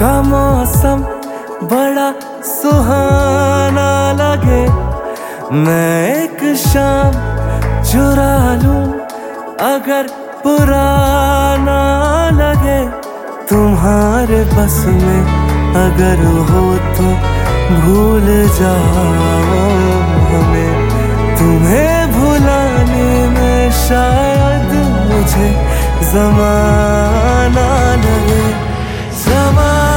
का मौसम बड़ा सुहाना लगे। मैं एक शाम चुरा लूँ, अगर पुराना लगे। तुम्हारे बस में अगर हो तो भूल जाओ हमें। तुम्हें भुलाने में शायद मुझे जमाना लगे। जमाना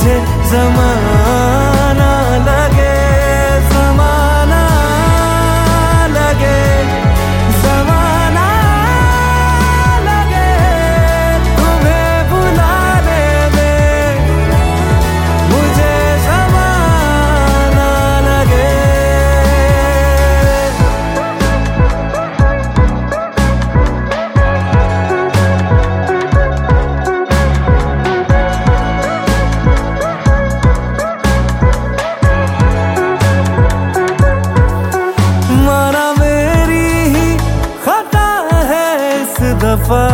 मुझे जमाना दफ़ा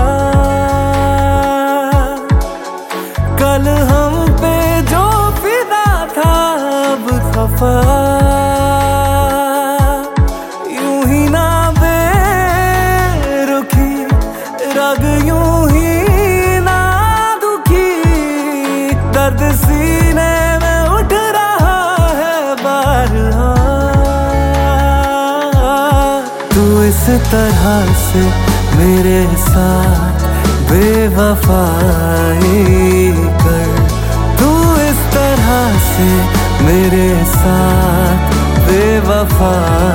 कल हम पे जो फिदा था, अब खफा। यूँ ही ना बेरुखी, रग यूँ ही ना दुखी। दर्द सीने में उठ रहा है बार इस तरह से मेरे साथ बेवफाई कर। तू इस तरह से मेरे साथ बेवफाई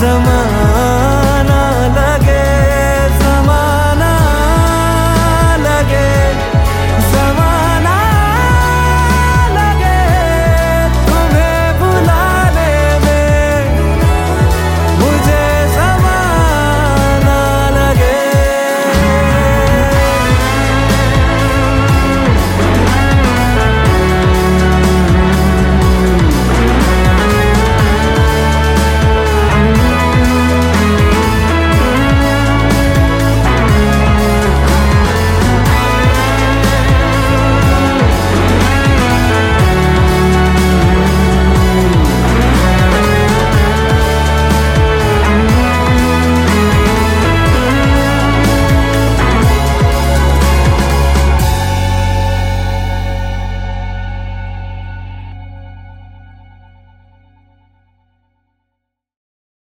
zaman.